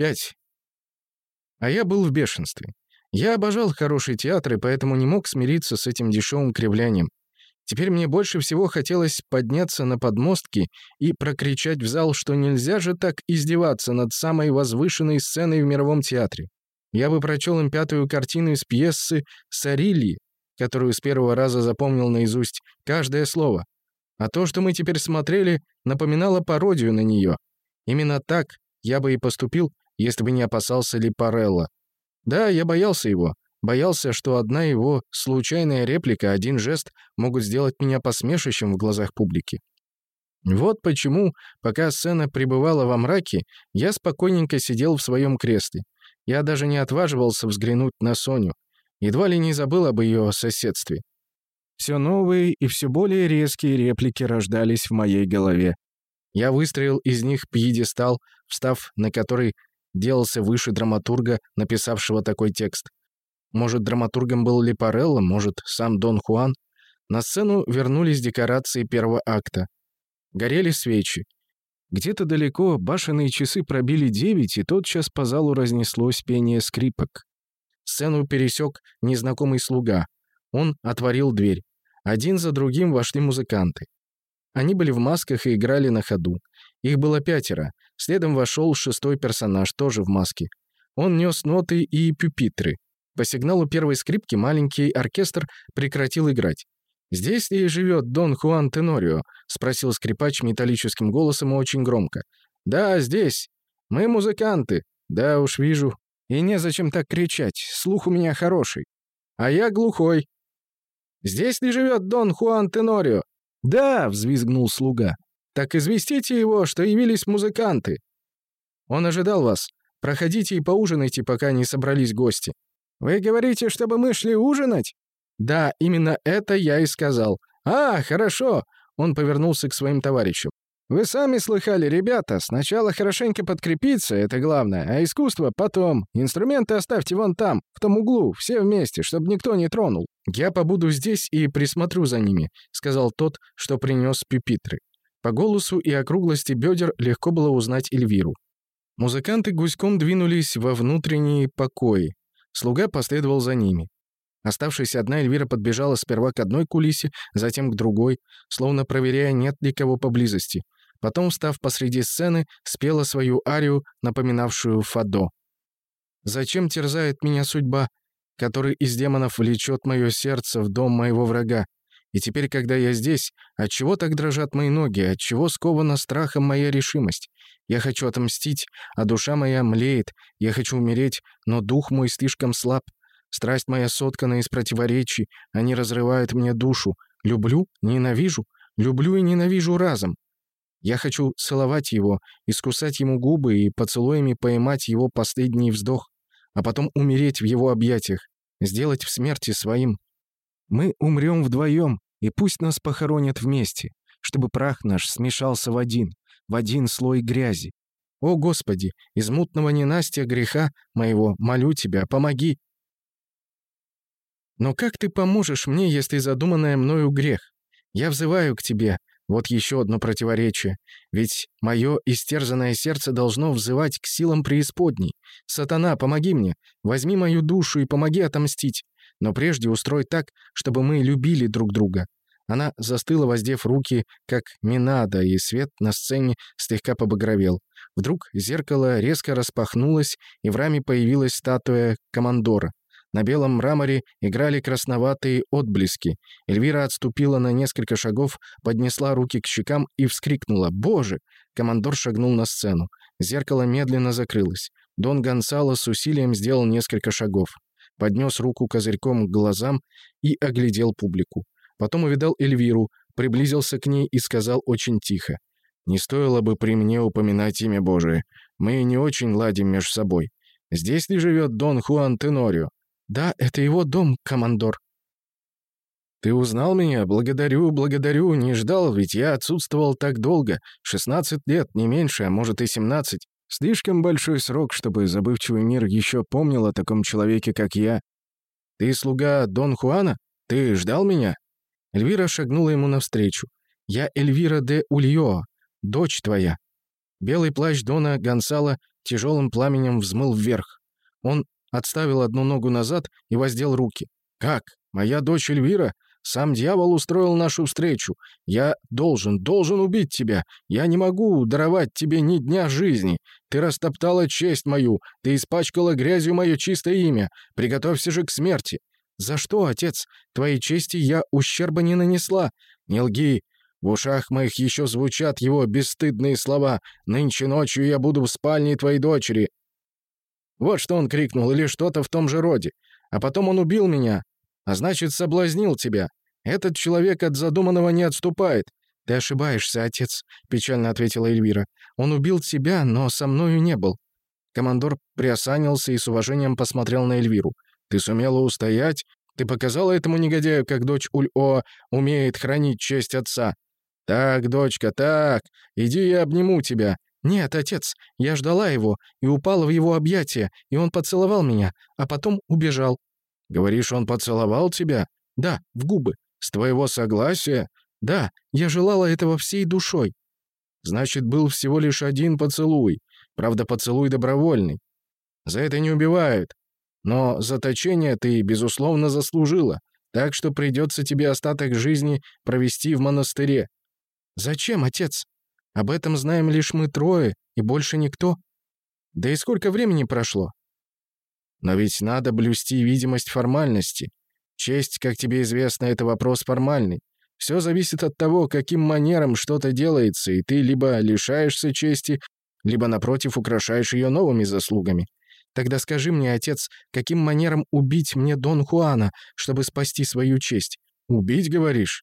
Пять. А я был в бешенстве. Я обожал хороший театр и поэтому не мог смириться с этим дешевым кривлянием. Теперь мне больше всего хотелось подняться на подмостки и прокричать в зал, что нельзя же так издеваться над самой возвышенной сценой в мировом театре. Я бы прочел им пятую картину из пьесы «Сарильи», которую с первого раза запомнил наизусть каждое слово. А то, что мы теперь смотрели, напоминало пародию на нее. Именно так я бы и поступил, если бы не опасался Липарелла. Да, я боялся его. Боялся, что одна его случайная реплика, один жест могут сделать меня посмешищем в глазах публики. Вот почему, пока сцена пребывала во мраке, я спокойненько сидел в своем кресле. Я даже не отваживался взглянуть на Соню. Едва ли не забыл об ее соседстве. Все новые и все более резкие реплики рождались в моей голове. Я выстроил из них пьедестал, встав на который делался выше драматурга, написавшего такой текст. Может, драматургом был Лепарелло, может, сам Дон Хуан. На сцену вернулись декорации первого акта. Горели свечи. Где-то далеко башенные часы пробили девять, и тотчас по залу разнеслось пение скрипок. Сцену пересек незнакомый слуга. Он отворил дверь. Один за другим вошли музыканты. Они были в масках и играли на ходу. Их было пятеро. Следом вошел шестой персонаж, тоже в маске. Он нес ноты и пюпитры. По сигналу первой скрипки маленький оркестр прекратил играть. «Здесь ли живет Дон Хуан Тенорио?» — спросил скрипач металлическим голосом и очень громко. «Да, здесь. Мы музыканты. Да уж вижу. И незачем так кричать. Слух у меня хороший. А я глухой. Здесь ли живет Дон Хуан Тенорио?» «Да!» — взвизгнул слуга. «Так известите его, что явились музыканты». «Он ожидал вас. Проходите и поужинайте, пока не собрались гости». «Вы говорите, чтобы мы шли ужинать?» «Да, именно это я и сказал». «А, хорошо!» Он повернулся к своим товарищам. «Вы сами слыхали, ребята, сначала хорошенько подкрепиться, это главное, а искусство потом. Инструменты оставьте вон там, в том углу, все вместе, чтобы никто не тронул». «Я побуду здесь и присмотрю за ними», — сказал тот, что принес пюпитры. По голосу и округлости бедер легко было узнать Эльвиру. Музыканты гуськом двинулись во внутренние покои. Слуга последовал за ними. Оставшаяся одна Эльвира подбежала сперва к одной кулисе, затем к другой, словно проверяя, нет ли кого поблизости. Потом, встав посреди сцены, спела свою арию, напоминавшую Фадо. «Зачем терзает меня судьба, который из демонов влечет мое сердце в дом моего врага? И теперь, когда я здесь, отчего так дрожат мои ноги, отчего скована страхом моя решимость? Я хочу отомстить, а душа моя млеет. Я хочу умереть, но дух мой слишком слаб. Страсть моя соткана из противоречий, они разрывают мне душу. Люблю, ненавижу, люблю и ненавижу разом. Я хочу целовать его, искусать ему губы и поцелуями поймать его последний вздох, а потом умереть в его объятиях, сделать в смерти своим. Мы умрем вдвоем, и пусть нас похоронят вместе, чтобы прах наш смешался в один в один слой грязи. О, Господи, из мутного ненастья греха моего молю Тебя, помоги. Но как Ты поможешь мне, если задуманное мною грех? Я взываю к Тебе, вот еще одно противоречие. Ведь мое истерзанное сердце должно взывать к силам преисподней. Сатана, помоги мне, возьми мою душу и помоги отомстить. Но прежде устрой так, чтобы мы любили друг друга. Она застыла, воздев руки, как Минада, и свет на сцене слегка побагровел. Вдруг зеркало резко распахнулось, и в раме появилась статуя командора. На белом мраморе играли красноватые отблески. Эльвира отступила на несколько шагов, поднесла руки к щекам и вскрикнула «Боже!». Командор шагнул на сцену. Зеркало медленно закрылось. Дон Гонсало с усилием сделал несколько шагов. Поднес руку козырьком к глазам и оглядел публику. Потом увидал Эльвиру, приблизился к ней и сказал очень тихо. «Не стоило бы при мне упоминать имя Божие. Мы не очень ладим между собой. Здесь ли живет Дон Хуан Тенорио?» «Да, это его дом, командор». «Ты узнал меня? Благодарю, благодарю. Не ждал, ведь я отсутствовал так долго. 16 лет, не меньше, а может и 17. Слишком большой срок, чтобы забывчивый мир еще помнил о таком человеке, как я. Ты слуга Дон Хуана? Ты ждал меня?» Эльвира шагнула ему навстречу. «Я Эльвира де Ульо, дочь твоя». Белый плащ Дона Гонсала тяжелым пламенем взмыл вверх. Он отставил одну ногу назад и воздел руки. «Как? Моя дочь Эльвира? Сам дьявол устроил нашу встречу. Я должен, должен убить тебя. Я не могу даровать тебе ни дня жизни. Ты растоптала честь мою, ты испачкала грязью мое чистое имя. Приготовься же к смерти». «За что, отец? Твоей чести я ущерба не нанесла. Не лги. В ушах моих еще звучат его бесстыдные слова. «Нынче ночью я буду в спальне твоей дочери». Вот что он крикнул, или что-то в том же роде. А потом он убил меня, а значит, соблазнил тебя. Этот человек от задуманного не отступает. «Ты ошибаешься, отец», — печально ответила Эльвира. «Он убил тебя, но со мною не был». Командор приосанился и с уважением посмотрел на Эльвиру. «Ты сумела устоять? Ты показала этому негодяю, как дочь Уль-О умеет хранить честь отца. Так, дочка, так, иди я обниму тебя. Нет, отец, я ждала его и упала в его объятия, и он поцеловал меня, а потом убежал. Говоришь, он поцеловал тебя? Да, в губы. С твоего согласия? Да, я желала этого всей душой. Значит, был всего лишь один поцелуй. Правда, поцелуй добровольный. За это не убивают. Но заточение ты, безусловно, заслужила. Так что придется тебе остаток жизни провести в монастыре. Зачем, отец? Об этом знаем лишь мы трое, и больше никто. Да и сколько времени прошло? Но ведь надо блюсти видимость формальности. Честь, как тебе известно, это вопрос формальный. Все зависит от того, каким манером что-то делается, и ты либо лишаешься чести, либо, напротив, украшаешь ее новыми заслугами. Тогда скажи мне, отец, каким манером убить мне Дон Хуана, чтобы спасти свою честь? Убить, говоришь?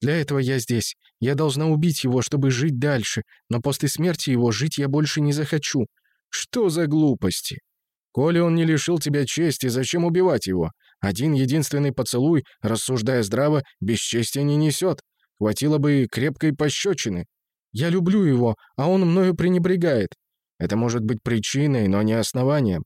Для этого я здесь. Я должна убить его, чтобы жить дальше, но после смерти его жить я больше не захочу. Что за глупости? Коли он не лишил тебя чести, зачем убивать его? Один единственный поцелуй, рассуждая здраво, бесчестия не несет. Хватило бы крепкой пощечины. Я люблю его, а он мною пренебрегает. Это может быть причиной, но не основанием.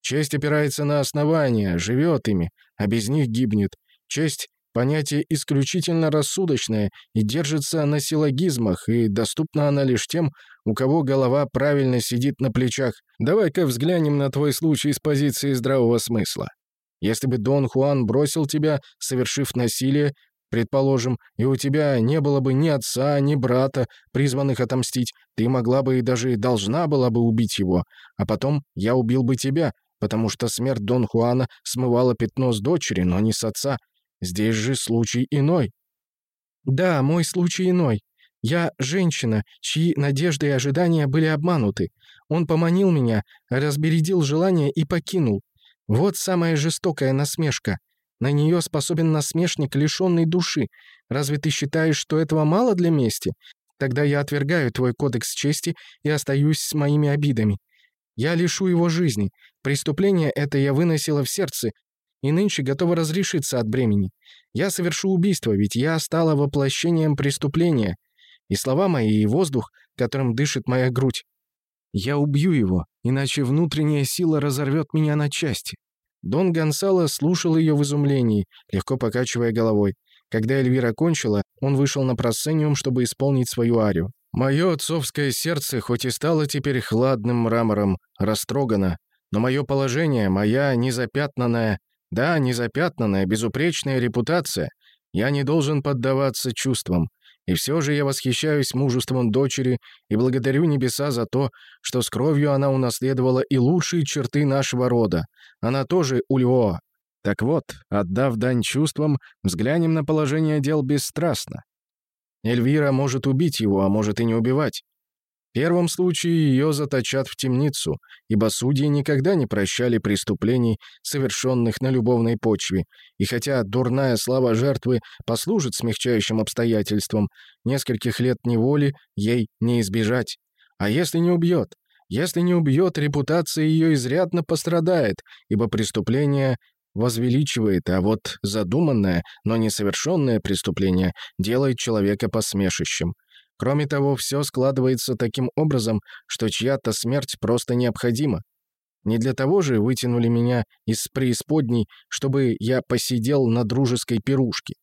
Честь опирается на основания, живет ими, а без них гибнет. Честь — понятие исключительно рассудочное и держится на силлогизмах, и доступна она лишь тем, у кого голова правильно сидит на плечах. Давай-ка взглянем на твой случай с позиции здравого смысла. Если бы Дон Хуан бросил тебя, совершив насилие, предположим, и у тебя не было бы ни отца, ни брата, призванных отомстить, ты могла бы и даже должна была бы убить его, а потом я убил бы тебя, потому что смерть Дон Хуана смывала пятно с дочери, но не с отца. Здесь же случай иной. Да, мой случай иной. Я женщина, чьи надежды и ожидания были обмануты. Он поманил меня, разбередил желание и покинул. Вот самая жестокая насмешка. На нее способен насмешник, лишенный души. Разве ты считаешь, что этого мало для мести? Тогда я отвергаю твой кодекс чести и остаюсь с моими обидами. Я лишу его жизни. Преступление это я выносила в сердце, и нынче готова разрешиться от бремени. Я совершу убийство, ведь я стала воплощением преступления и слова мои, и воздух, которым дышит моя грудь. Я убью его, иначе внутренняя сила разорвет меня на части». Дон Гонсало слушал ее в изумлении, легко покачивая головой. Когда Эльвира кончила, он вышел на просцениум, чтобы исполнить свою арию. «Мое отцовское сердце, хоть и стало теперь хладным мрамором, растрогано, но мое положение, моя незапятнанная, да, незапятнанная, безупречная репутация, я не должен поддаваться чувствам. И все же я восхищаюсь мужеством дочери и благодарю небеса за то, что с кровью она унаследовала и лучшие черты нашего рода. Она тоже Ульо. Так вот, отдав дань чувствам, взглянем на положение дел бесстрастно. Эльвира может убить его, а может и не убивать. Первом случае ее заточат в темницу, ибо судьи никогда не прощали преступлений, совершенных на любовной почве, и хотя дурная слава жертвы послужит смягчающим обстоятельством, нескольких лет неволи ей не избежать. А если не убьет? Если не убьет, репутация ее изрядно пострадает, ибо преступление возвеличивает, а вот задуманное, но несовершенное преступление делает человека посмешищем. Кроме того, все складывается таким образом, что чья-то смерть просто необходима. Не для того же вытянули меня из преисподней, чтобы я посидел на дружеской пирушке.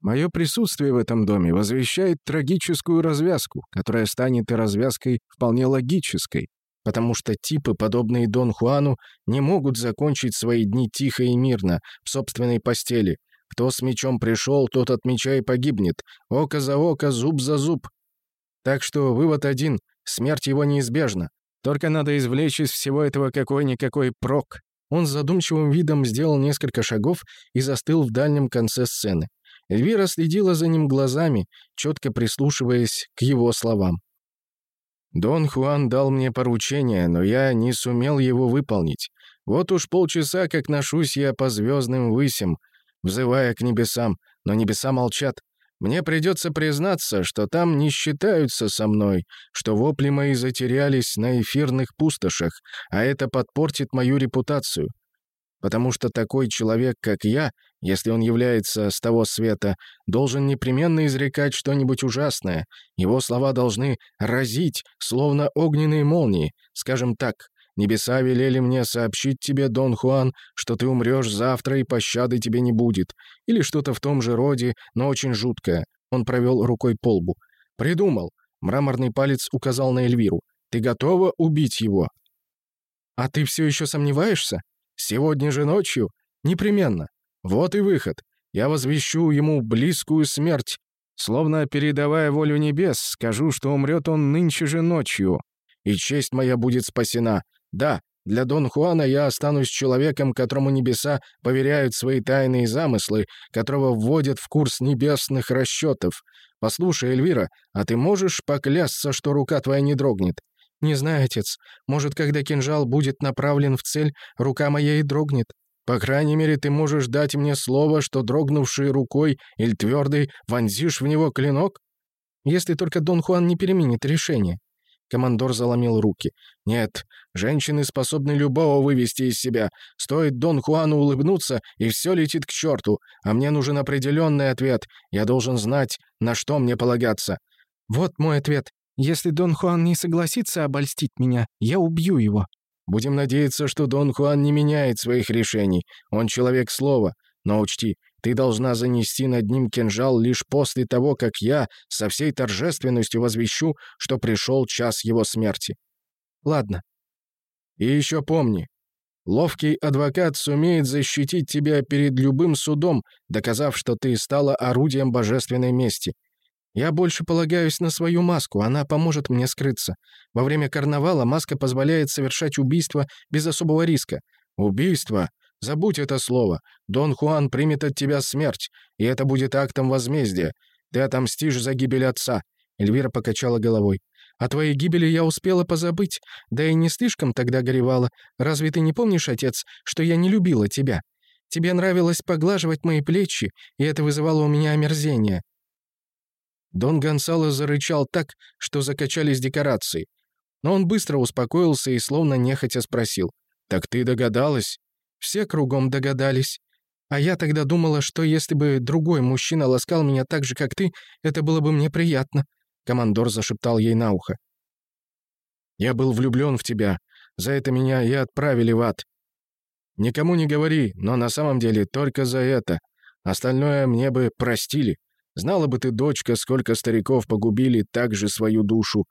Мое присутствие в этом доме возвещает трагическую развязку, которая станет и развязкой вполне логической. потому что типы, подобные Дон Хуану, не могут закончить свои дни тихо и мирно, в собственной постели. Кто с мечом пришел, тот от меча и погибнет. Око за око, зуб за зуб. Так что вывод один — смерть его неизбежна. Только надо извлечь из всего этого какой-никакой прок. Он с задумчивым видом сделал несколько шагов и застыл в дальнем конце сцены. Эльвира следила за ним глазами, четко прислушиваясь к его словам. «Дон Хуан дал мне поручение, но я не сумел его выполнить. Вот уж полчаса, как ношусь я по звездным высям, взывая к небесам, но небеса молчат. Мне придется признаться, что там не считаются со мной, что вопли мои затерялись на эфирных пустошах, а это подпортит мою репутацию. Потому что такой человек, как я, если он является с того света, должен непременно изрекать что-нибудь ужасное. Его слова должны разить, словно огненные молнии, скажем так, Небеса велели мне сообщить тебе, Дон Хуан, что ты умрешь завтра и пощады тебе не будет. Или что-то в том же роде, но очень жуткое. Он провел рукой по лбу. Придумал. Мраморный палец указал на Эльвиру. Ты готова убить его? А ты все еще сомневаешься? Сегодня же ночью? Непременно. Вот и выход. Я возвещу ему близкую смерть. Словно передавая волю небес, скажу, что умрет он нынче же ночью. И честь моя будет спасена. Да, для Дон Хуана я останусь человеком, которому небеса поверяют свои тайные замыслы, которого вводят в курс небесных расчетов. Послушай, Эльвира, а ты можешь поклясться, что рука твоя не дрогнет? Не знаю, отец. Может, когда кинжал будет направлен в цель, рука моя и дрогнет. По крайней мере, ты можешь дать мне слово, что дрогнувшей рукой или твердой вонзишь в него клинок? Если только Дон Хуан не переменит решение. Командор заломил руки. «Нет, женщины способны любого вывести из себя. Стоит Дон Хуану улыбнуться, и все летит к черту. А мне нужен определенный ответ. Я должен знать, на что мне полагаться». «Вот мой ответ. Если Дон Хуан не согласится обольстить меня, я убью его». «Будем надеяться, что Дон Хуан не меняет своих решений. Он человек слова. Но учти, ты должна занести над ним кинжал лишь после того, как я со всей торжественностью возвещу, что пришел час его смерти. Ладно. И еще помни, ловкий адвокат сумеет защитить тебя перед любым судом, доказав, что ты стала орудием божественной мести. Я больше полагаюсь на свою маску, она поможет мне скрыться. Во время карнавала маска позволяет совершать убийство без особого риска. Убийство Забудь это слово. Дон Хуан примет от тебя смерть, и это будет актом возмездия. Ты отомстишь за гибель отца». Эльвира покачала головой. «О твоей гибели я успела позабыть, да и не слишком тогда горевала. Разве ты не помнишь, отец, что я не любила тебя? Тебе нравилось поглаживать мои плечи, и это вызывало у меня омерзение». Дон Гонсало зарычал так, что закачались декорации. Но он быстро успокоился и словно нехотя спросил. «Так ты догадалась?» Все кругом догадались. А я тогда думала, что если бы другой мужчина ласкал меня так же, как ты, это было бы мне приятно. Командор зашептал ей на ухо. «Я был влюблен в тебя. За это меня и отправили в ад. Никому не говори, но на самом деле только за это. Остальное мне бы простили. Знала бы ты, дочка, сколько стариков погубили так же свою душу.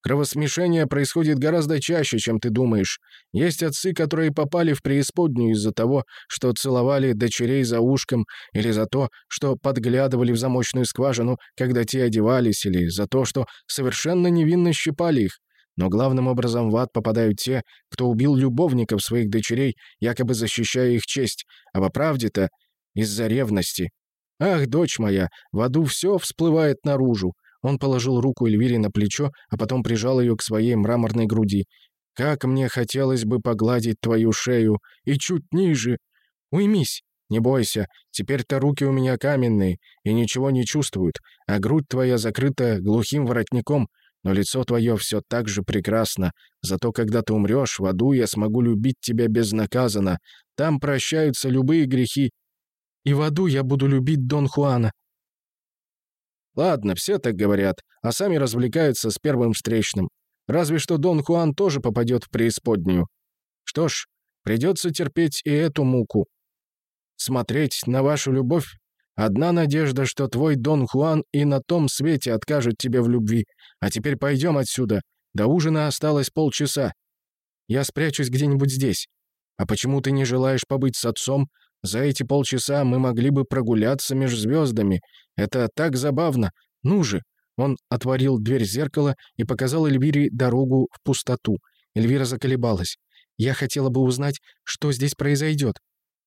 Кровосмешение происходит гораздо чаще, чем ты думаешь. Есть отцы, которые попали в преисподнюю из-за того, что целовали дочерей за ушком, или за то, что подглядывали в замочную скважину, когда те одевались, или за то, что совершенно невинно щипали их. Но главным образом в ад попадают те, кто убил любовников своих дочерей, якобы защищая их честь, а по правде-то из-за ревности. Ах, дочь моя, в аду все всплывает наружу. Он положил руку Эльвире на плечо, а потом прижал ее к своей мраморной груди. «Как мне хотелось бы погладить твою шею! И чуть ниже! Уймись! Не бойся, теперь-то руки у меня каменные и ничего не чувствуют, а грудь твоя закрыта глухим воротником, но лицо твое все так же прекрасно. Зато когда ты умрешь, в аду я смогу любить тебя безнаказанно. Там прощаются любые грехи. И в аду я буду любить Дон Хуана. Ладно, все так говорят, а сами развлекаются с первым встречным. Разве что Дон Хуан тоже попадет в преисподнюю. Что ж, придется терпеть и эту муку. Смотреть на вашу любовь. Одна надежда, что твой Дон Хуан и на том свете откажет тебе в любви. А теперь пойдем отсюда. До ужина осталось полчаса. Я спрячусь где-нибудь здесь. А почему ты не желаешь побыть с отцом? За эти полчаса мы могли бы прогуляться между звездами. Это так забавно. Ну же!» Он отворил дверь зеркала и показал Эльвире дорогу в пустоту. Эльвира заколебалась. «Я хотела бы узнать, что здесь произойдет».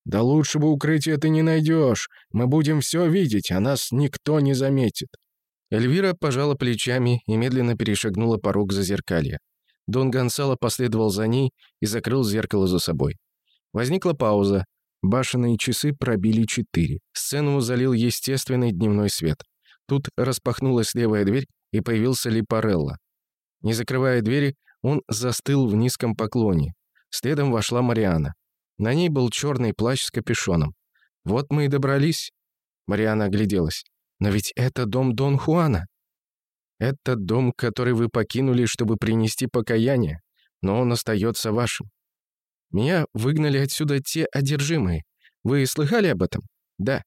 «Да лучше бы укрытия ты не найдешь. Мы будем все видеть, а нас никто не заметит». Эльвира пожала плечами и медленно перешагнула порог зазеркалья. Дон Гонсало последовал за ней и закрыл зеркало за собой. Возникла пауза. Башенные часы пробили четыре. Сцену залил естественный дневной свет. Тут распахнулась левая дверь, и появился Липарелло. Не закрывая двери, он застыл в низком поклоне. Следом вошла Мариана. На ней был черный плащ с капюшоном. «Вот мы и добрались». Мариана огляделась. «Но ведь это дом Дон Хуана». «Это дом, который вы покинули, чтобы принести покаяние, но он остается вашим. Меня выгнали отсюда те одержимые. Вы слыхали об этом? Да.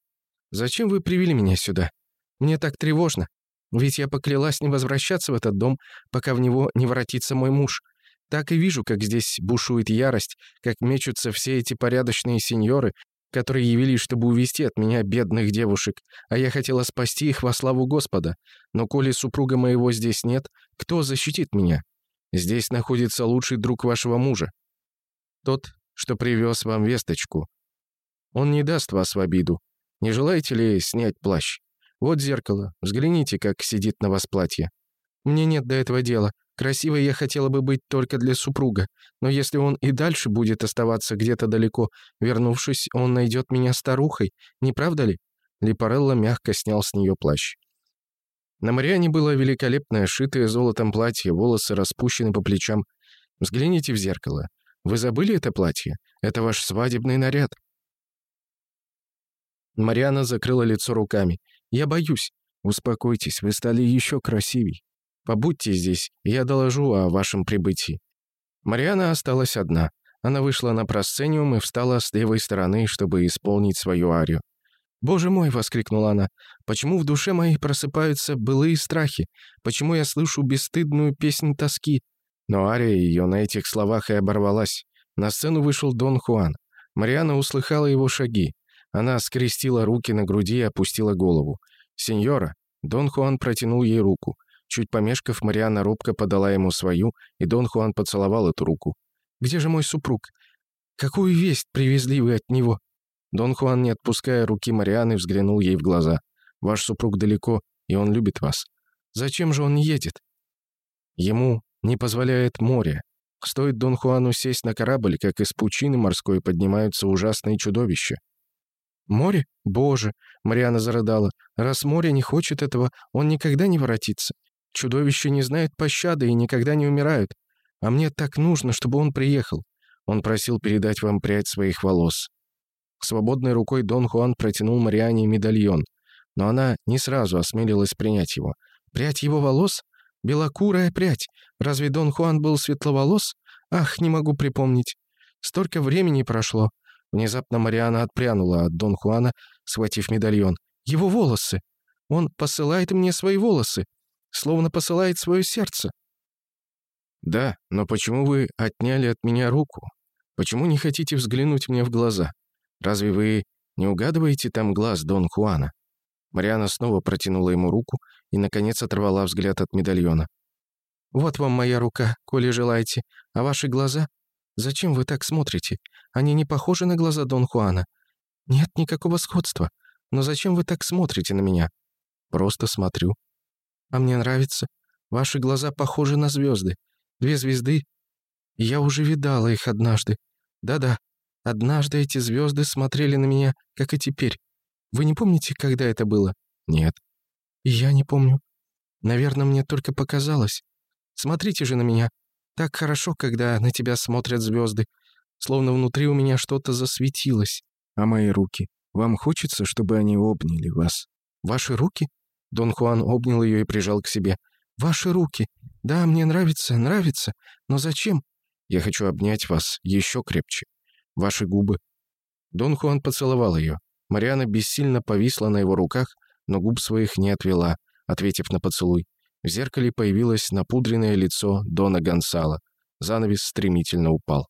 Зачем вы привели меня сюда? Мне так тревожно. Ведь я поклялась не возвращаться в этот дом, пока в него не воротится мой муж. Так и вижу, как здесь бушует ярость, как мечутся все эти порядочные сеньоры, которые явились, чтобы увести от меня бедных девушек, а я хотела спасти их во славу Господа. Но коли супруга моего здесь нет, кто защитит меня? Здесь находится лучший друг вашего мужа. Тот, что привез вам весточку. Он не даст вас в обиду. Не желаете ли снять плащ? Вот зеркало. Взгляните, как сидит на вас платье. Мне нет до этого дела. Красивой я хотела бы быть только для супруга. Но если он и дальше будет оставаться где-то далеко, вернувшись, он найдет меня старухой. Не правда ли?» Липарелло мягко снял с нее плащ. На Мариане было великолепное, шитое золотом платье, волосы распущены по плечам. Взгляните в зеркало. Вы забыли это платье? Это ваш свадебный наряд». Мариана закрыла лицо руками. «Я боюсь. Успокойтесь, вы стали еще красивей. Побудьте здесь, я доложу о вашем прибытии». Мариана осталась одна. Она вышла на просцениум и встала с левой стороны, чтобы исполнить свою арию. «Боже мой!» — воскликнула она. «Почему в душе моей просыпаются былые страхи? Почему я слышу бесстыдную песнь тоски? Но ария ее на этих словах и оборвалась. На сцену вышел Дон Хуан. Мариана услыхала его шаги. Она скрестила руки на груди и опустила голову. «Сеньора!» Дон Хуан протянул ей руку. Чуть помешков, Мариана робко подала ему свою, и Дон Хуан поцеловал эту руку. «Где же мой супруг? Какую весть привезли вы от него?» Дон Хуан, не отпуская руки Марианы, взглянул ей в глаза. «Ваш супруг далеко, и он любит вас. Зачем же он не едет?» Ему не позволяет море. Стоит Дон Хуану сесть на корабль, как из пучины морской поднимаются ужасные чудовища. «Море? Боже!» — Мариана зарыдала. «Раз море не хочет этого, он никогда не воротится. Чудовища не знают пощады и никогда не умирают. А мне так нужно, чтобы он приехал». Он просил передать вам прядь своих волос. Свободной рукой Дон Хуан протянул Мариане медальон, но она не сразу осмелилась принять его. «Прядь его волос? Белокурая прядь. Разве Дон Хуан был светловолос? Ах, не могу припомнить. Столько времени прошло. Внезапно Мариана отпрянула от Дон Хуана, схватив медальон. Его волосы. Он посылает мне свои волосы. Словно посылает свое сердце. Да, но почему вы отняли от меня руку? Почему не хотите взглянуть мне в глаза? Разве вы не угадываете там глаз Дон Хуана? Мариана снова протянула ему руку и, наконец, оторвала взгляд от медальона. «Вот вам моя рука, коли желаете. А ваши глаза? Зачем вы так смотрите? Они не похожи на глаза Дон Хуана. Нет никакого сходства. Но зачем вы так смотрите на меня?» «Просто смотрю». «А мне нравится. Ваши глаза похожи на звезды. Две звезды. Я уже видала их однажды. Да-да, однажды эти звезды смотрели на меня, как и теперь. Вы не помните, когда это было?» «Нет». «Я не помню. Наверное, мне только показалось. Смотрите же на меня. Так хорошо, когда на тебя смотрят звезды. Словно внутри у меня что-то засветилось. А мои руки? Вам хочется, чтобы они обняли вас?» «Ваши руки?» Дон Хуан обнял ее и прижал к себе. «Ваши руки. Да, мне нравится, нравится. Но зачем?» «Я хочу обнять вас еще крепче. Ваши губы». Дон Хуан поцеловал ее. Мариана бессильно повисла на его руках, но губ своих не отвела, ответив на поцелуй. В зеркале появилось напудренное лицо Дона Гонсала. Занавес стремительно упал.